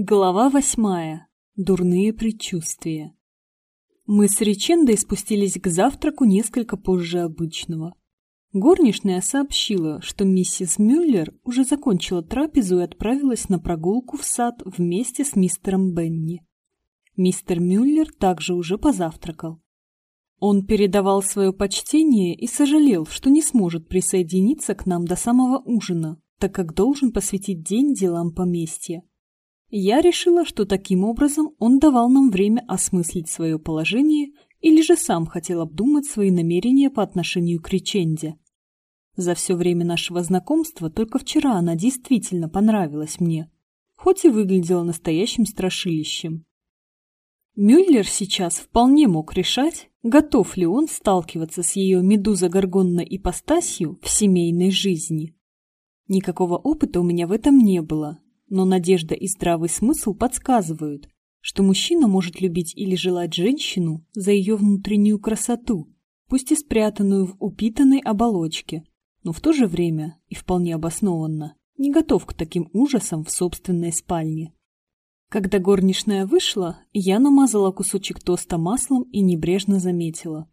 Глава восьмая. Дурные предчувствия. Мы с Ричендой спустились к завтраку несколько позже обычного. Горничная сообщила, что миссис Мюллер уже закончила трапезу и отправилась на прогулку в сад вместе с мистером Бенни. Мистер Мюллер также уже позавтракал. Он передавал свое почтение и сожалел, что не сможет присоединиться к нам до самого ужина, так как должен посвятить день делам поместья. Я решила, что таким образом он давал нам время осмыслить свое положение или же сам хотел обдумать свои намерения по отношению к Риченде. За все время нашего знакомства только вчера она действительно понравилась мне, хоть и выглядела настоящим страшилищем. Мюллер сейчас вполне мог решать, готов ли он сталкиваться с ее медузо-горгонной ипостасью в семейной жизни. Никакого опыта у меня в этом не было, но надежда и здравый смысл подсказывают, что мужчина может любить или желать женщину за ее внутреннюю красоту, пусть и спрятанную в упитанной оболочке, но в то же время, и вполне обоснованно, не готов к таким ужасам в собственной спальне. Когда горничная вышла, я намазала кусочек тоста маслом и небрежно заметила.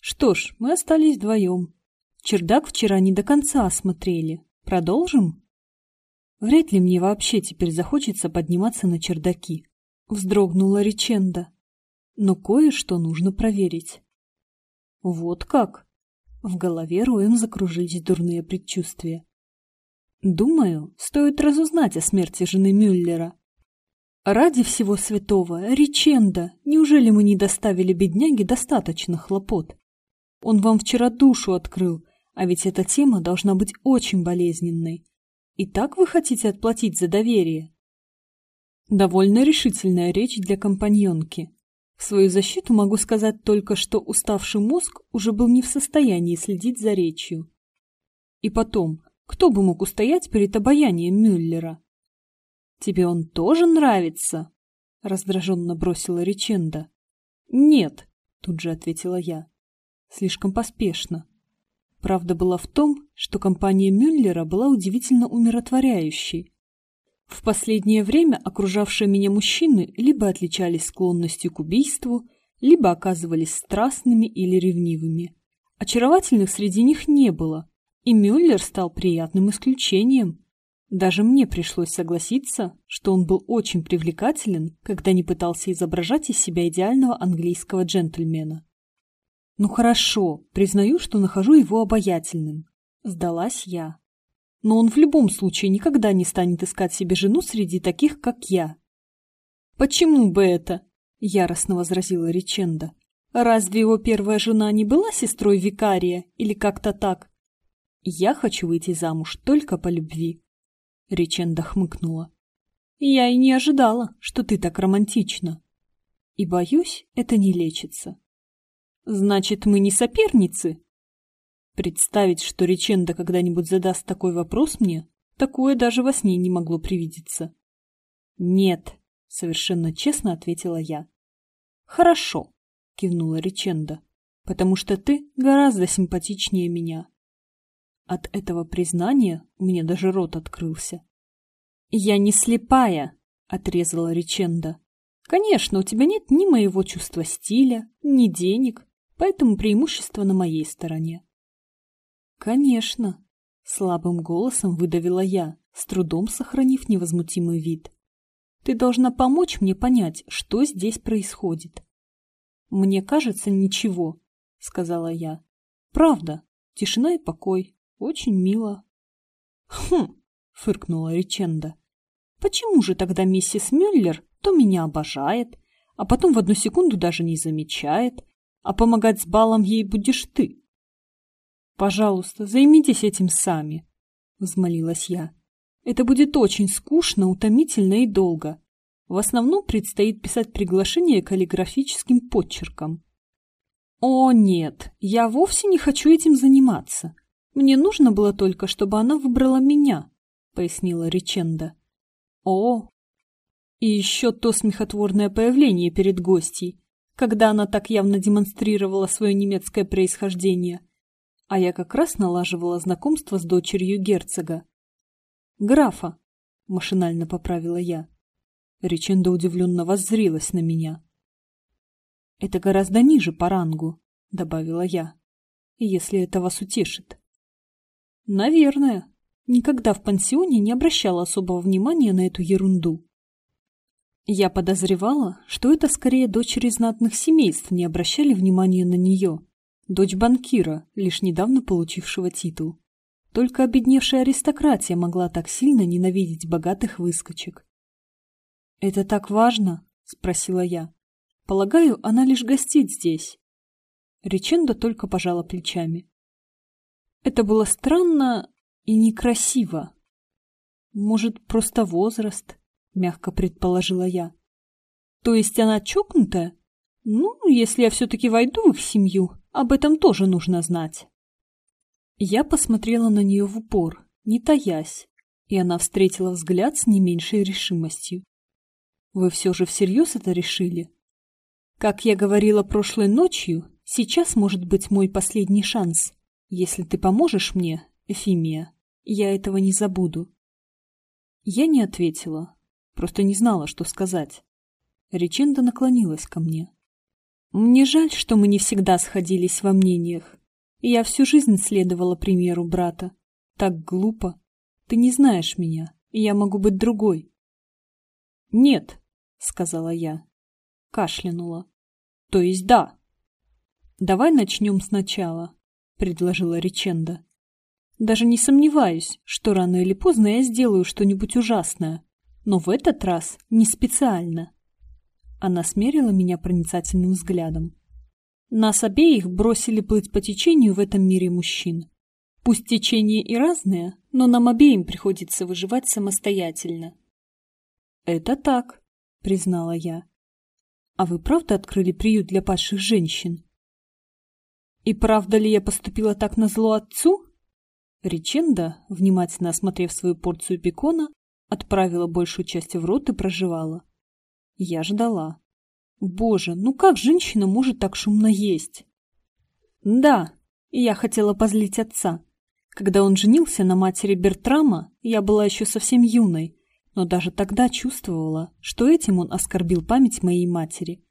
Что ж, мы остались вдвоем. Чердак вчера не до конца осмотрели. Продолжим? Вряд ли мне вообще теперь захочется подниматься на чердаки. Вздрогнула Риченда. Но кое-что нужно проверить. Вот как? В голове Роем закружились дурные предчувствия. Думаю, стоит разузнать о смерти жены Мюллера. Ради всего святого, Риченда, неужели мы не доставили бедняге достаточно хлопот? Он вам вчера душу открыл, а ведь эта тема должна быть очень болезненной. И так вы хотите отплатить за доверие? Довольно решительная речь для компаньонки. В свою защиту могу сказать только, что уставший мозг уже был не в состоянии следить за речью. И потом, кто бы мог устоять перед обаянием Мюллера? «Тебе он тоже нравится?» — раздраженно бросила Риченда. «Нет», — тут же ответила я. Слишком поспешно. Правда была в том, что компания Мюллера была удивительно умиротворяющей. В последнее время окружавшие меня мужчины либо отличались склонностью к убийству, либо оказывались страстными или ревнивыми. Очаровательных среди них не было, и Мюллер стал приятным исключением. Даже мне пришлось согласиться, что он был очень привлекателен, когда не пытался изображать из себя идеального английского джентльмена. Ну хорошо, признаю, что нахожу его обаятельным. Сдалась я. Но он в любом случае никогда не станет искать себе жену среди таких, как я. Почему бы это? Яростно возразила Риченда. Разве его первая жена не была сестрой викария или как-то так? Я хочу выйти замуж только по любви. Риченда хмыкнула. Я и не ожидала, что ты так романтична. И боюсь, это не лечится. Значит, мы не соперницы? Представить, что Риченда когда-нибудь задаст такой вопрос мне, такое даже во сне не могло привидеться. Нет, совершенно честно ответила я. Хорошо, кивнула Риченда, потому что ты гораздо симпатичнее меня. От этого признания меня даже рот открылся. Я не слепая, отрезала Риченда. Конечно, у тебя нет ни моего чувства стиля, ни денег, поэтому преимущество на моей стороне. Конечно, слабым голосом выдавила я, с трудом сохранив невозмутимый вид. Ты должна помочь мне понять, что здесь происходит. Мне кажется, ничего, сказала я. Правда, тишина и покой, очень мило. Хм, фыркнула Риченда. Почему же тогда миссис Мюллер то меня обожает, а потом в одну секунду даже не замечает, а помогать с балом ей будешь ты. Пожалуйста, займитесь этим сами, взмолилась я. Это будет очень скучно, утомительно и долго. В основном предстоит писать приглашение каллиграфическим подчерком. О, нет, я вовсе не хочу этим заниматься. Мне нужно было только, чтобы она выбрала меня, пояснила Риченда. О, и еще то смехотворное появление перед гостьей когда она так явно демонстрировала свое немецкое происхождение. А я как раз налаживала знакомство с дочерью герцога. «Графа», — машинально поправила я. Риченда удивленно воззрилась на меня. «Это гораздо ниже по рангу», — добавила я, — «если это вас утешит». «Наверное. Никогда в пансионе не обращала особого внимания на эту ерунду». Я подозревала, что это скорее дочери знатных семейств не обращали внимания на нее. Дочь банкира, лишь недавно получившего титул. Только обедневшая аристократия могла так сильно ненавидеть богатых выскочек. «Это так важно?» — спросила я. «Полагаю, она лишь гостит здесь». Риченда только пожала плечами. Это было странно и некрасиво. Может, просто возраст? Мягко предположила я. То есть она чокнутая? Ну, если я все-таки войду в их семью, об этом тоже нужно знать. Я посмотрела на нее в упор, не таясь, и она встретила взгляд с не меньшей решимостью. Вы все же всерьез это решили? Как я говорила прошлой ночью, сейчас может быть мой последний шанс. Если ты поможешь мне, Эфимия, я этого не забуду. Я не ответила, Просто не знала, что сказать. Риченда наклонилась ко мне. Мне жаль, что мы не всегда сходились во мнениях. Я всю жизнь следовала примеру брата. Так глупо. Ты не знаешь меня, и я могу быть другой. Нет, сказала я. Кашлянула. То есть да. Давай начнем сначала, предложила Риченда. Даже не сомневаюсь, что рано или поздно я сделаю что-нибудь ужасное, но в этот раз не специально. Она смерила меня проницательным взглядом. Нас обеих бросили плыть по течению в этом мире мужчин. Пусть течение и разное, но нам обеим приходится выживать самостоятельно. «Это так», — признала я. «А вы правда открыли приют для падших женщин?» «И правда ли я поступила так на зло отцу?» Риченда, внимательно осмотрев свою порцию пекона, Отправила большую часть в рот и проживала. Я ждала. Боже, ну как женщина может так шумно есть? Да, я хотела позлить отца. Когда он женился на матери Бертрама, я была еще совсем юной, но даже тогда чувствовала, что этим он оскорбил память моей матери.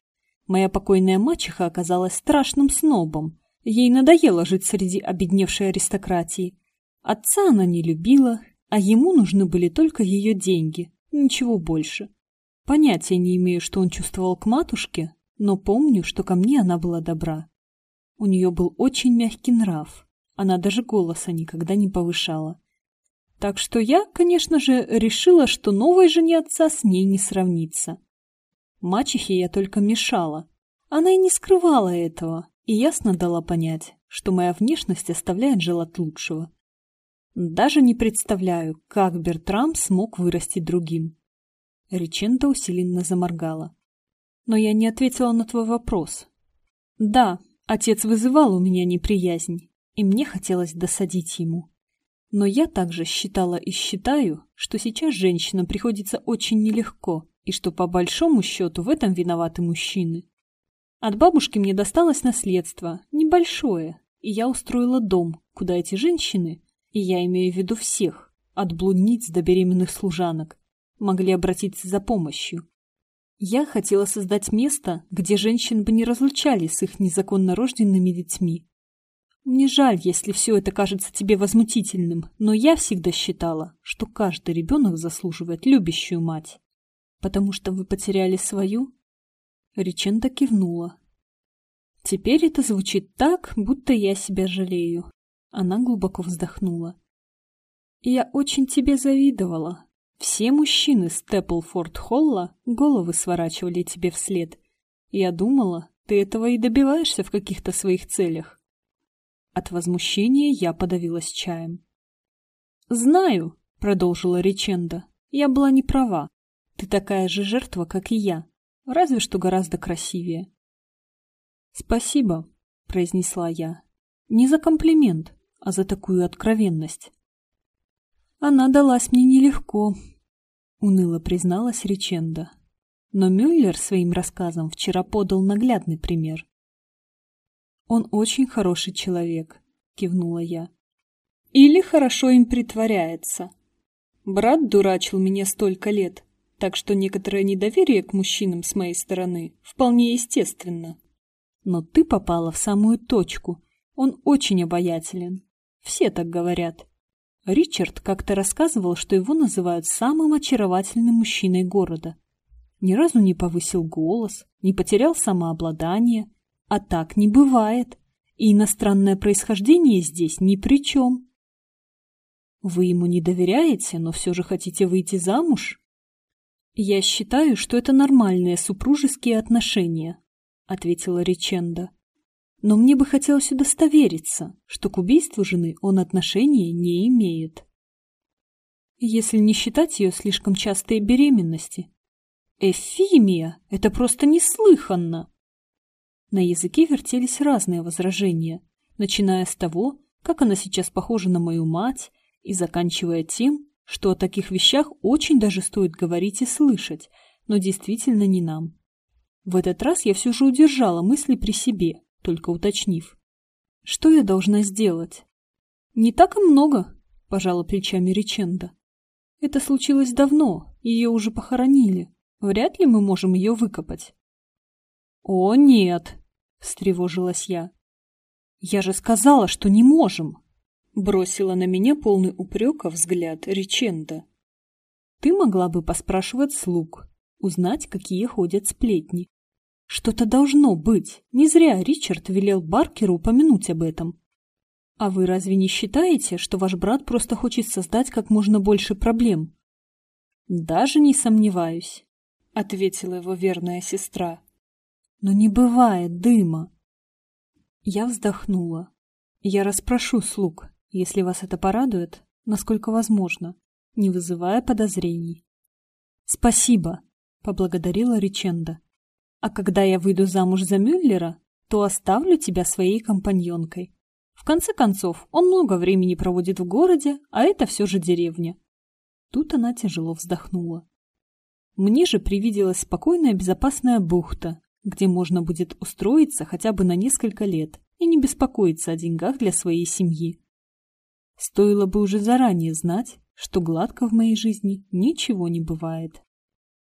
Моя покойная мачеха оказалась страшным снобом. Ей надоело жить среди обедневшей аристократии. Отца она не любила, а ему нужны были только ее деньги, ничего больше. Понятия не имею, что он чувствовал к матушке, но помню, что ко мне она была добра. У нее был очень мягкий нрав, она даже голоса никогда не повышала. Так что я, конечно же, решила, что новой жене отца с ней не сравнится. Мачехе я только мешала. Она и не скрывала этого, и ясно дала понять, что моя внешность оставляет желать лучшего. Даже не представляю, как Бертрам смог вырасти другим. Риченда усиленно заморгала. Но я не ответила на твой вопрос. Да, отец вызывал у меня неприязнь, и мне хотелось досадить ему. Но я также считала и считаю, что сейчас женщинам приходится очень нелегко, и что по большому счету в этом виноваты мужчины. От бабушки мне досталось наследство, небольшое, и я устроила дом, куда эти женщины, и я имею в виду всех, от блудниц до беременных служанок, могли обратиться за помощью. Я хотела создать место, где женщин бы не разлучали с их незаконно рожденными детьми. Мне жаль, если все это кажется тебе возмутительным, но я всегда считала, что каждый ребенок заслуживает любящую мать. Потому что вы потеряли свою? Риченда кивнула. Теперь это звучит так, будто я себя жалею. Она глубоко вздохнула. «Я очень тебе завидовала. Все мужчины Степлфорд-Холла головы сворачивали тебе вслед. Я думала, ты этого и добиваешься в каких-то своих целях». От возмущения я подавилась чаем. «Знаю», — продолжила Риченда, — «я была не права. Ты такая же жертва, как и я, разве что гораздо красивее». «Спасибо», — произнесла я. «Не за комплимент а за такую откровенность. Она далась мне нелегко, уныло призналась Риченда. Но Мюллер своим рассказом вчера подал наглядный пример. Он очень хороший человек, кивнула я. Или хорошо им притворяется. Брат дурачил меня столько лет, так что некоторое недоверие к мужчинам с моей стороны вполне естественно. Но ты попала в самую точку. Он очень обаятелен. Все так говорят. Ричард как-то рассказывал, что его называют самым очаровательным мужчиной города. Ни разу не повысил голос, не потерял самообладание. А так не бывает. И иностранное происхождение здесь ни при чем. Вы ему не доверяете, но все же хотите выйти замуж? Я считаю, что это нормальные супружеские отношения, ответила Риченда. Но мне бы хотелось удостовериться, что к убийству жены он отношения не имеет. Если не считать ее слишком частые беременности. Эфимия! Это просто неслыханно! На языке вертелись разные возражения, начиная с того, как она сейчас похожа на мою мать, и заканчивая тем, что о таких вещах очень даже стоит говорить и слышать, но действительно не нам. В этот раз я все же удержала мысли при себе, только уточнив. Что я должна сделать? Не так и много, пожала плечами Риченда. Это случилось давно, ее уже похоронили. Вряд ли мы можем ее выкопать. «О, нет!» — встревожилась я. «Я же сказала, что не можем!» Бросила на меня полный упрека взгляд Риченда. «Ты могла бы поспрашивать слуг, узнать, какие ходят сплетни. Что-то должно быть. Не зря Ричард велел Баркеру упомянуть об этом. А вы разве не считаете, что ваш брат просто хочет создать как можно больше проблем?» «Даже не сомневаюсь», — ответила его верная сестра. Но не бывает дыма. Я вздохнула. Я расспрошу слуг, если вас это порадует, насколько возможно, не вызывая подозрений. Спасибо, поблагодарила Риченда. А когда я выйду замуж за Мюллера, то оставлю тебя своей компаньонкой. В конце концов, он много времени проводит в городе, а это все же деревня. Тут она тяжело вздохнула. Мне же привиделась спокойная безопасная бухта, где можно будет устроиться хотя бы на несколько лет и не беспокоиться о деньгах для своей семьи. Стоило бы уже заранее знать, что гладко в моей жизни ничего не бывает.